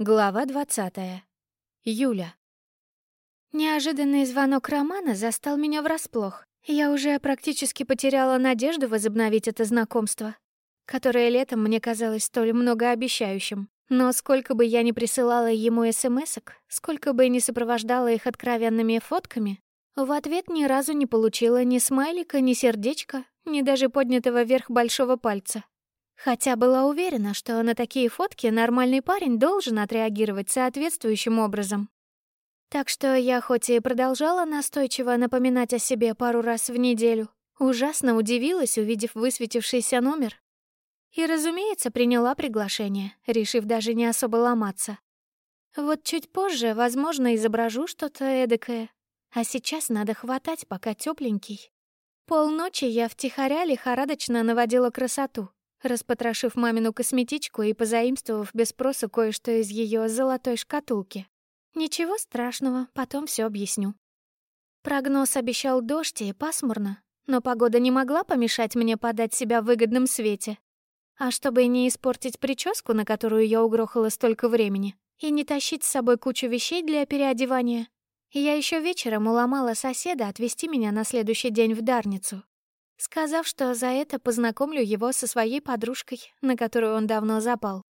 Глава двадцатая. Юля. Неожиданный звонок Романа застал меня врасплох. Я уже практически потеряла надежду возобновить это знакомство, которое летом мне казалось столь многообещающим. Но сколько бы я ни присылала ему смс-ок, сколько бы ни сопровождала их откровенными фотками, в ответ ни разу не получила ни смайлика, ни сердечка, ни даже поднятого вверх большого пальца. Хотя была уверена, что на такие фотки нормальный парень должен отреагировать соответствующим образом. Так что я хоть и продолжала настойчиво напоминать о себе пару раз в неделю, ужасно удивилась, увидев высветившийся номер. И, разумеется, приняла приглашение, решив даже не особо ломаться. Вот чуть позже, возможно, изображу что-то эдакое. А сейчас надо хватать, пока тепленький. Полночи я втихаря лихорадочно наводила красоту, распотрошив мамину косметичку и позаимствовав без спроса кое-что из ее золотой шкатулки. Ничего страшного, потом все объясню. Прогноз обещал дождь и пасмурно, но погода не могла помешать мне подать себя в выгодном свете. А чтобы не испортить прическу, на которую я угрохала столько времени, и не тащить с собой кучу вещей для переодевания, я еще вечером уломала соседа отвезти меня на следующий день в Дарницу, сказав, что за это познакомлю его со своей подружкой, на которую он давно запал.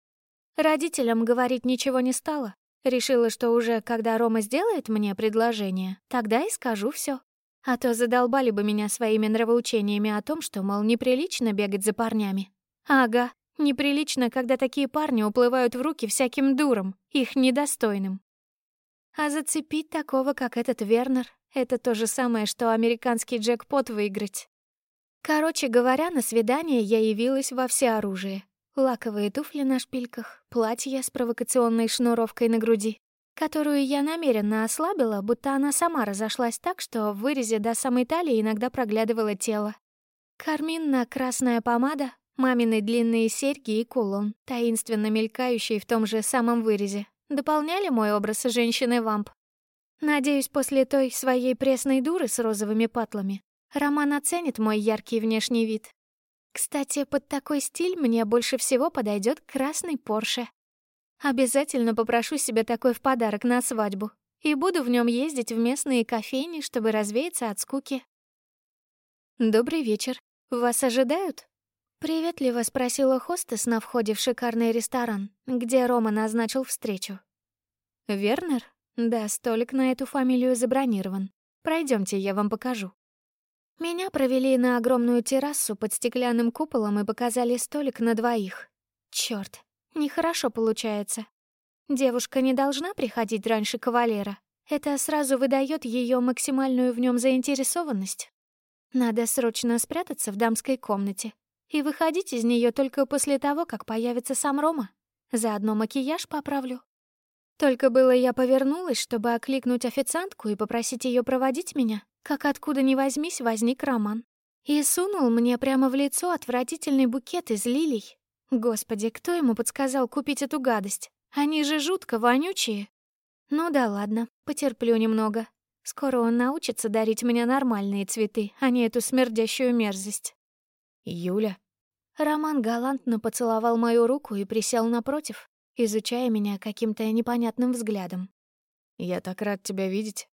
Родителям говорить ничего не стало. Решила, что уже когда Рома сделает мне предложение, тогда и скажу все. А то задолбали бы меня своими нравоучениями о том, что, мол, неприлично бегать за парнями. Ага, неприлично, когда такие парни уплывают в руки всяким дурам, их недостойным. А зацепить такого, как этот Вернер, это то же самое, что американский джекпот выиграть. Короче говоря, на свидание я явилась во всеоружие. Лаковые туфли на шпильках, платье с провокационной шнуровкой на груди, которую я намеренно ослабила, будто она сама разошлась так, что в вырезе до самой талии иногда проглядывало тело. Карминно-красная помада, мамины длинные серьги и кулон, таинственно мелькающие в том же самом вырезе, дополняли мой образ женщины-вамп. Надеюсь, после той своей пресной дуры с розовыми патлами Роман оценит мой яркий внешний вид. Кстати, под такой стиль мне больше всего подойдет красный Порше. Обязательно попрошу себе такой в подарок на свадьбу и буду в нем ездить в местные кофейни, чтобы развеяться от скуки. «Добрый вечер. Вас ожидают?» Приветливо спросила хостес на входе в шикарный ресторан, где Рома назначил встречу. «Вернер? Да, столик на эту фамилию забронирован. Пройдемте, я вам покажу». Меня провели на огромную террасу под стеклянным куполом и показали столик на двоих. Чёрт, нехорошо получается. Девушка не должна приходить раньше кавалера. Это сразу выдает ее максимальную в нем заинтересованность. Надо срочно спрятаться в дамской комнате и выходить из нее только после того, как появится сам Рома. Заодно макияж поправлю. Только было я повернулась, чтобы окликнуть официантку и попросить ее проводить меня, как откуда ни возьмись возник Роман. И сунул мне прямо в лицо отвратительный букет из лилий. Господи, кто ему подсказал купить эту гадость? Они же жутко вонючие. Ну да ладно, потерплю немного. Скоро он научится дарить мне нормальные цветы, а не эту смердящую мерзость. Юля. Роман галантно поцеловал мою руку и присел напротив, изучая меня каким-то непонятным взглядом. «Я так рад тебя видеть».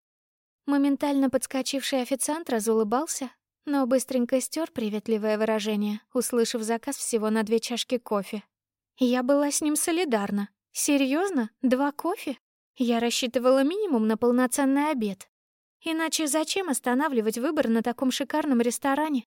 Моментально подскочивший официант разулыбался, но быстренько стер приветливое выражение, услышав заказ всего на две чашки кофе. Я была с ним солидарна. Серьезно? Два кофе? Я рассчитывала минимум на полноценный обед. Иначе зачем останавливать выбор на таком шикарном ресторане?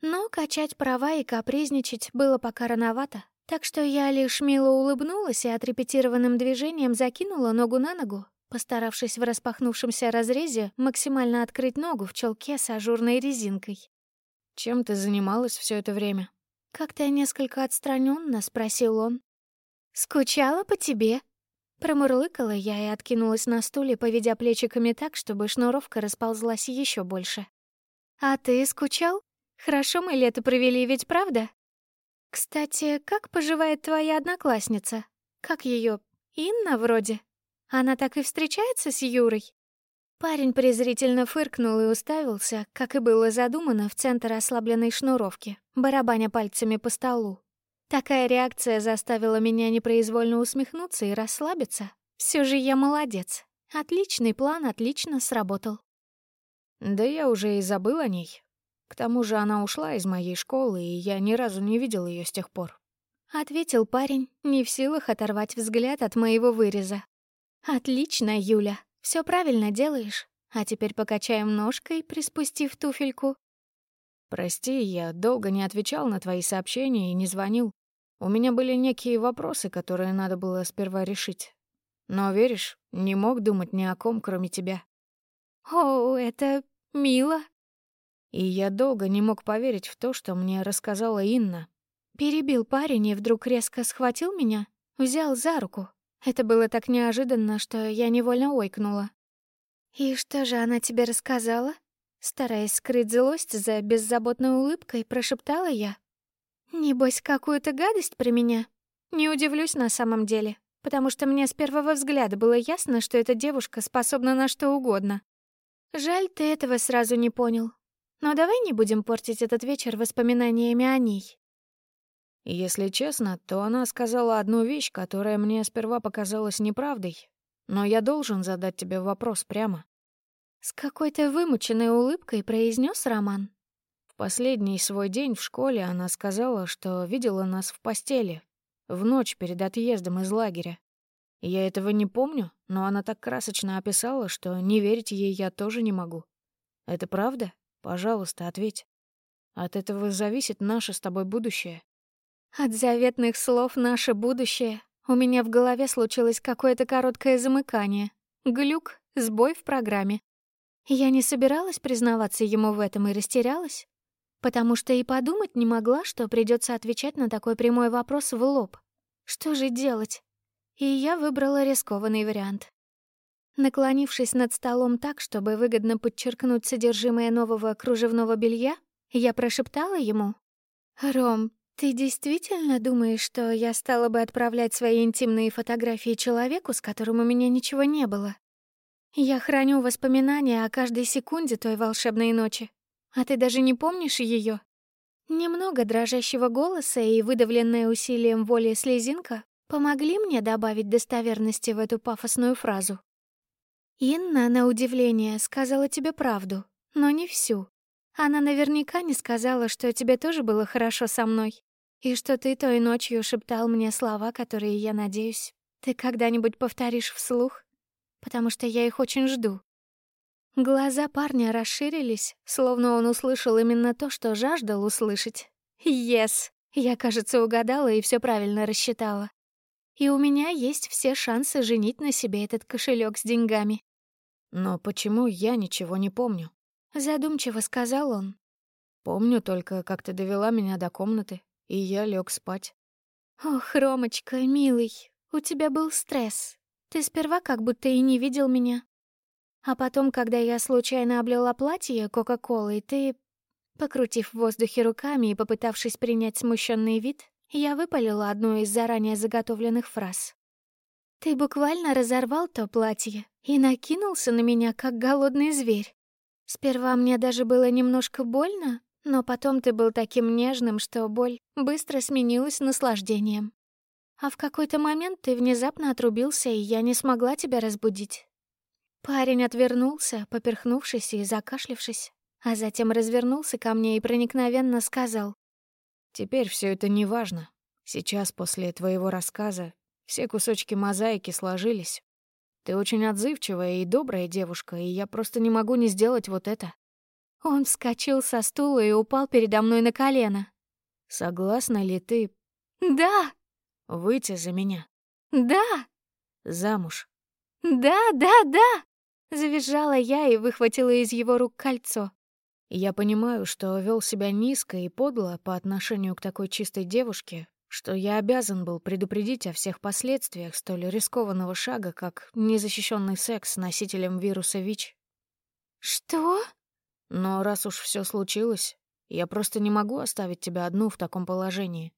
Но качать права и капризничать было пока рановато, так что я лишь мило улыбнулась и отрепетированным движением закинула ногу на ногу, постаравшись в распахнувшемся разрезе максимально открыть ногу в челке с ажурной резинкой. «Чем ты занималась все это время?» Как-то несколько отстраненно спросил он. «Скучала по тебе?» Промурлыкала я и откинулась на стуле, поведя плечиками так, чтобы шнуровка расползлась еще больше. «А ты скучал? Хорошо мы лето провели, ведь правда?» «Кстати, как поживает твоя одноклассница? Как ее? Инна вроде? Она так и встречается с Юрой?» Парень презрительно фыркнул и уставился, как и было задумано, в центр ослабленной шнуровки, барабаня пальцами по столу. Такая реакция заставила меня непроизвольно усмехнуться и расслабиться. Все же я молодец. Отличный план отлично сработал. Да я уже и забыл о ней. К тому же она ушла из моей школы, и я ни разу не видел ее с тех пор. Ответил парень, не в силах оторвать взгляд от моего выреза. Отлично, Юля, все правильно делаешь. А теперь покачаем ножкой, приспустив туфельку. Прости, я долго не отвечал на твои сообщения и не звонил. У меня были некие вопросы, которые надо было сперва решить. Но, веришь, не мог думать ни о ком, кроме тебя. О, это мило. И я долго не мог поверить в то, что мне рассказала Инна. Перебил парень и вдруг резко схватил меня, взял за руку. Это было так неожиданно, что я невольно ойкнула. «И что же она тебе рассказала?» Стараясь скрыть злость за беззаботной улыбкой, прошептала я. «Небось, какую-то гадость про меня? Не удивлюсь на самом деле, потому что мне с первого взгляда было ясно, что эта девушка способна на что угодно. Жаль, ты этого сразу не понял. Но давай не будем портить этот вечер воспоминаниями о ней». Если честно, то она сказала одну вещь, которая мне сперва показалась неправдой, но я должен задать тебе вопрос прямо. С какой-то вымученной улыбкой произнес Роман. В последний свой день в школе она сказала, что видела нас в постели, в ночь перед отъездом из лагеря. Я этого не помню, но она так красочно описала, что не верить ей я тоже не могу. Это правда? Пожалуйста, ответь. От этого зависит наше с тобой будущее. От заветных слов «наше будущее» У меня в голове случилось какое-то короткое замыкание. Глюк, сбой в программе. Я не собиралась признаваться ему в этом и растерялась, потому что и подумать не могла, что придется отвечать на такой прямой вопрос в лоб. Что же делать? И я выбрала рискованный вариант. Наклонившись над столом так, чтобы выгодно подчеркнуть содержимое нового кружевного белья, я прошептала ему. «Ром, «Ты действительно думаешь, что я стала бы отправлять свои интимные фотографии человеку, с которым у меня ничего не было? Я храню воспоминания о каждой секунде той волшебной ночи, а ты даже не помнишь ее? Немного дрожащего голоса и выдавленная усилием воли слезинка помогли мне добавить достоверности в эту пафосную фразу. Инна, на удивление, сказала тебе правду, но не всю. Она наверняка не сказала, что тебе тоже было хорошо со мной, и что ты той ночью шептал мне слова, которые, я надеюсь, ты когда-нибудь повторишь вслух, потому что я их очень жду. Глаза парня расширились, словно он услышал именно то, что жаждал услышать. «Yes!» Я, кажется, угадала и все правильно рассчитала. И у меня есть все шансы женить на себе этот кошелек с деньгами. Но почему я ничего не помню? Задумчиво сказал он. Помню только, как ты довела меня до комнаты, и я лег спать. Ох, Ромочка, милый, у тебя был стресс. Ты сперва как будто и не видел меня. А потом, когда я случайно облила платье Кока-Колой, ты, покрутив в воздухе руками и попытавшись принять смущенный вид, я выпалила одну из заранее заготовленных фраз. Ты буквально разорвал то платье и накинулся на меня, как голодный зверь. Сперва мне даже было немножко больно, но потом ты был таким нежным, что боль быстро сменилась наслаждением. А в какой-то момент ты внезапно отрубился, и я не смогла тебя разбудить. Парень отвернулся, поперхнувшись и закашлившись, а затем развернулся ко мне и проникновенно сказал. «Теперь все это не важно. Сейчас, после твоего рассказа, все кусочки мозаики сложились. Ты очень отзывчивая и добрая девушка, и я просто не могу не сделать вот это». Он вскочил со стула и упал передо мной на колено. «Согласна ли ты...» «Да!» «Выйти за меня?» «Да!» «Замуж?» «Да, да, да!» Завизжала я и выхватила из его рук кольцо. Я понимаю, что вел себя низко и подло по отношению к такой чистой девушке, что я обязан был предупредить о всех последствиях столь рискованного шага, как незащищенный секс с носителем вируса ВИЧ. «Что?» «Но раз уж все случилось, я просто не могу оставить тебя одну в таком положении.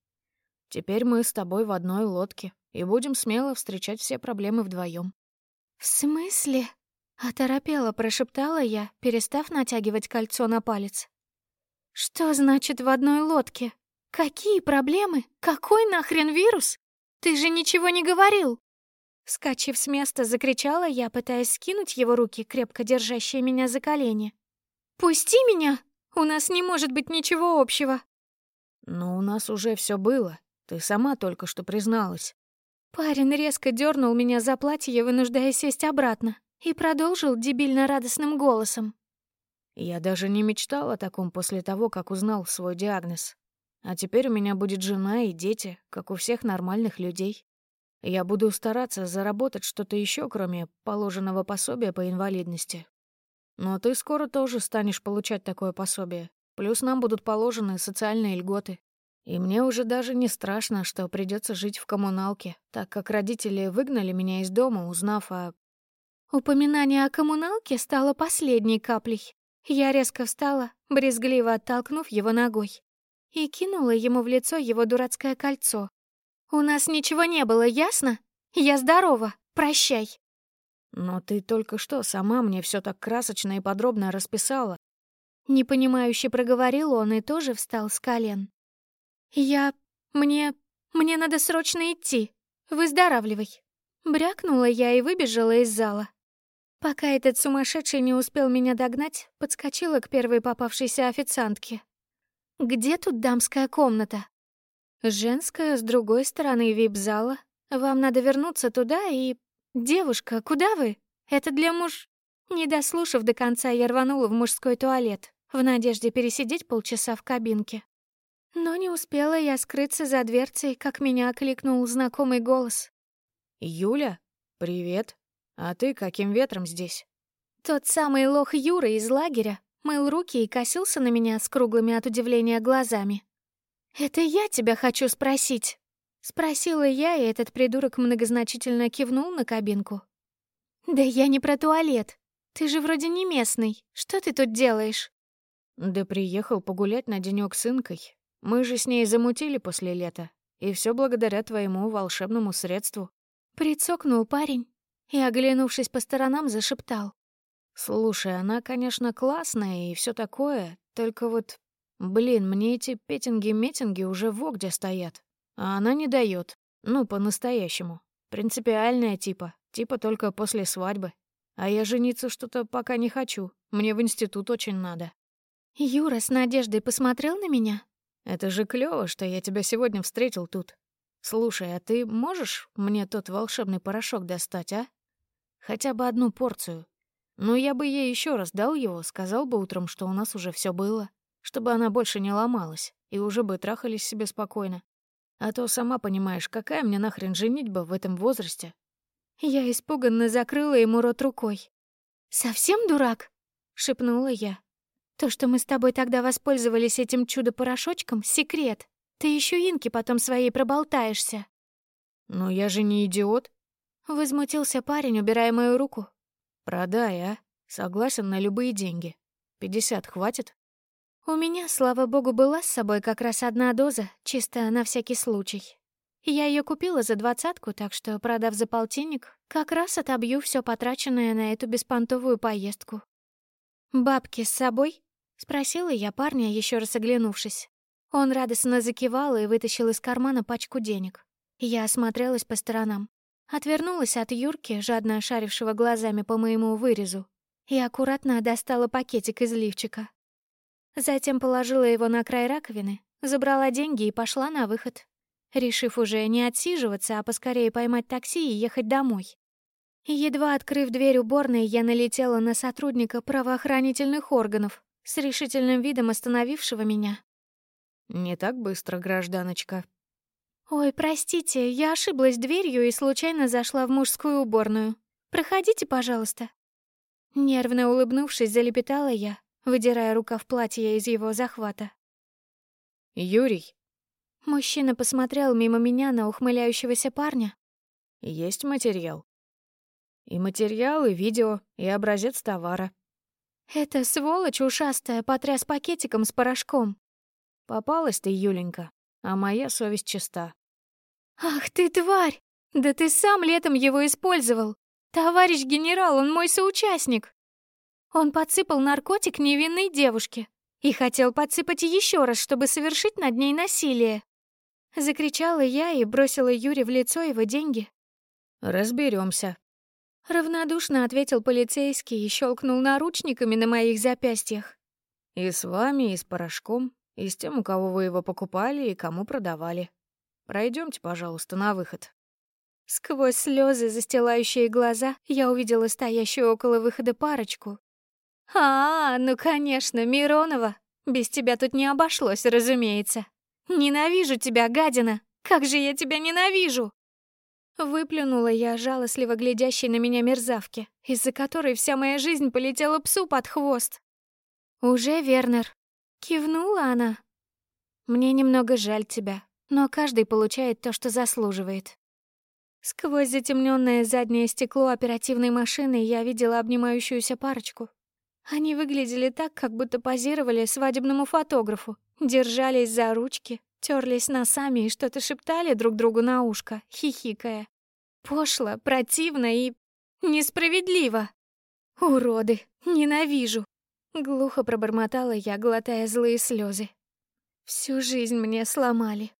Теперь мы с тобой в одной лодке и будем смело встречать все проблемы вдвоем. «В смысле?» — оторопела, прошептала я, перестав натягивать кольцо на палец. «Что значит в одной лодке? «Какие проблемы? Какой нахрен вирус? Ты же ничего не говорил!» Вскочив с места, закричала я, пытаясь скинуть его руки, крепко держащие меня за колени. «Пусти меня! У нас не может быть ничего общего!» «Но у нас уже все было. Ты сама только что призналась». Парень резко дернул меня за платье, вынуждая сесть обратно, и продолжил дебильно-радостным голосом. «Я даже не мечтал о таком после того, как узнал свой диагноз. А теперь у меня будет жена и дети, как у всех нормальных людей. Я буду стараться заработать что-то еще, кроме положенного пособия по инвалидности. Но ты скоро тоже станешь получать такое пособие. Плюс нам будут положены социальные льготы. И мне уже даже не страшно, что придется жить в коммуналке, так как родители выгнали меня из дома, узнав о... Упоминание о коммуналке стало последней каплей. Я резко встала, брезгливо оттолкнув его ногой, и кинула ему в лицо его дурацкое кольцо, «У нас ничего не было, ясно? Я здорова, прощай». «Но ты только что сама мне все так красочно и подробно расписала». Непонимающе проговорил он и тоже встал с колен. «Я... мне... мне надо срочно идти. Выздоравливай». Брякнула я и выбежала из зала. Пока этот сумасшедший не успел меня догнать, подскочила к первой попавшейся официантке. «Где тут дамская комната?» Женская с другой стороны вип-зала. Вам надо вернуться туда и... Девушка, куда вы? Это для муж... Не дослушав до конца, я рванула в мужской туалет, в надежде пересидеть полчаса в кабинке. Но не успела я скрыться за дверцей, как меня окликнул знакомый голос. «Юля, привет. А ты каким ветром здесь?» Тот самый лох Юра из лагеря мыл руки и косился на меня с круглыми от удивления глазами. «Это я тебя хочу спросить», — спросила я, и этот придурок многозначительно кивнул на кабинку. «Да я не про туалет. Ты же вроде не местный. Что ты тут делаешь?» «Да приехал погулять на денёк с Инкой. Мы же с ней замутили после лета. И все благодаря твоему волшебному средству». Прицокнул парень и, оглянувшись по сторонам, зашептал. «Слушай, она, конечно, классная и все такое, только вот Блин, мне эти петинги-метинги уже во где стоят. А она не дает. Ну, по-настоящему. Принципиальная типа. Типа только после свадьбы. А я жениться что-то пока не хочу. Мне в институт очень надо. Юра с надеждой посмотрел на меня. Это же клёво, что я тебя сегодня встретил тут. Слушай, а ты можешь мне тот волшебный порошок достать, а? Хотя бы одну порцию. Ну, я бы ей еще раз дал его, сказал бы утром, что у нас уже все было чтобы она больше не ломалась, и уже бы трахались себе спокойно. А то, сама понимаешь, какая мне нахрен женитьба в этом возрасте? Я испуганно закрыла ему рот рукой. «Совсем дурак?» — шепнула я. «То, что мы с тобой тогда воспользовались этим чудо-порошочком, — секрет. Ты еще инки потом своей проболтаешься». «Но я же не идиот», — возмутился парень, убирая мою руку. «Продай, а? Согласен на любые деньги. Пятьдесят хватит?» У меня, слава богу, была с собой как раз одна доза, чисто на всякий случай. Я ее купила за двадцатку, так что, продав за полтинник, как раз отобью все потраченное на эту беспонтовую поездку. «Бабки с собой?» — спросила я парня, еще раз оглянувшись. Он радостно закивал и вытащил из кармана пачку денег. Я осмотрелась по сторонам. Отвернулась от Юрки, жадно шарившего глазами по моему вырезу, и аккуратно достала пакетик из лифчика. Затем положила его на край раковины, забрала деньги и пошла на выход, решив уже не отсиживаться, а поскорее поймать такси и ехать домой. Едва открыв дверь уборной, я налетела на сотрудника правоохранительных органов с решительным видом остановившего меня. «Не так быстро, гражданочка». «Ой, простите, я ошиблась дверью и случайно зашла в мужскую уборную. Проходите, пожалуйста». Нервно улыбнувшись, залепетала я, выдирая рукав платья из его захвата. «Юрий!» Мужчина посмотрел мимо меня на ухмыляющегося парня. «Есть материал?» «И материал, и видео, и образец товара». «Это сволочь ушастая потряс пакетиком с порошком». «Попалась ты, Юленька, а моя совесть чиста». «Ах ты, тварь! Да ты сам летом его использовал! Товарищ генерал, он мой соучастник!» Он подсыпал наркотик невинной девушке. и хотел подсыпать еще раз, чтобы совершить над ней насилие. Закричала я и бросила Юре в лицо его деньги. Разберемся. Равнодушно ответил полицейский и щелкнул наручниками на моих запястьях. И с вами, и с порошком, и с тем, у кого вы его покупали и кому продавали. Пройдемте, пожалуйста, на выход. Сквозь слезы, застилающие глаза, я увидела стоящую около выхода парочку. «А, ну, конечно, Миронова. Без тебя тут не обошлось, разумеется. Ненавижу тебя, гадина! Как же я тебя ненавижу!» Выплюнула я жалостливо глядящей на меня мерзавки, из-за которой вся моя жизнь полетела псу под хвост. «Уже, Вернер?» Кивнула она. «Мне немного жаль тебя, но каждый получает то, что заслуживает». Сквозь затемненное заднее стекло оперативной машины я видела обнимающуюся парочку. Они выглядели так, как будто позировали свадебному фотографу, держались за ручки, терлись носами и что-то шептали друг другу на ушко, хихикая. Пошло, противно и несправедливо. Уроды, ненавижу. Глухо пробормотала я, глотая злые слезы. Всю жизнь мне сломали,